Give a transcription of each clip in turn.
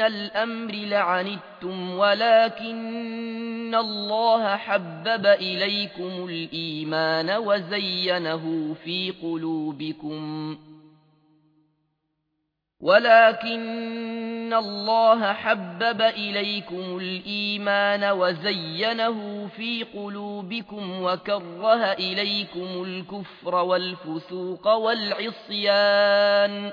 الأمر لعنتم ولكن الله حبب إليكم الإيمان وزينه في قلوبكم ولكن الله حبب إليكم الإيمان وزينه في قلوبكم وكره إليكم الكفر والفسوق والعصيان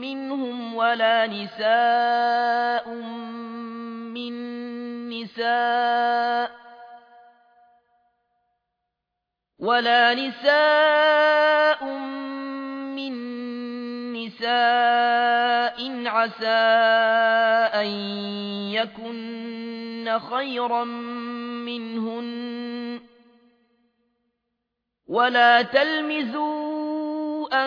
منهم ولا نساء من نساء ولا نساء من نساء عسى أن يكن خيرا منهن ولا تلمزوا